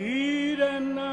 ਹੀਰਨਾ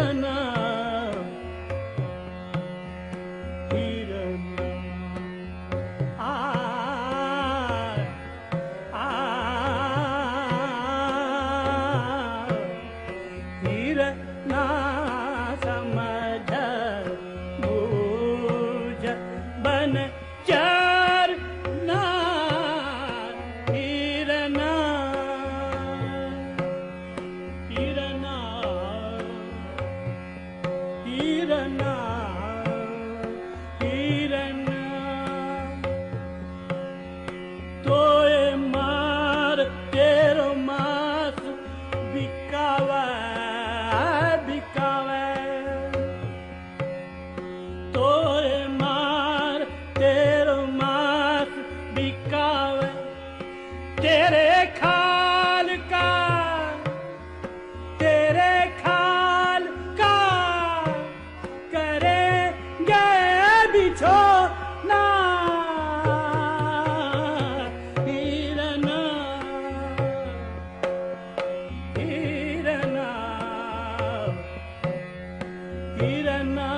i don't Sana. வீரனா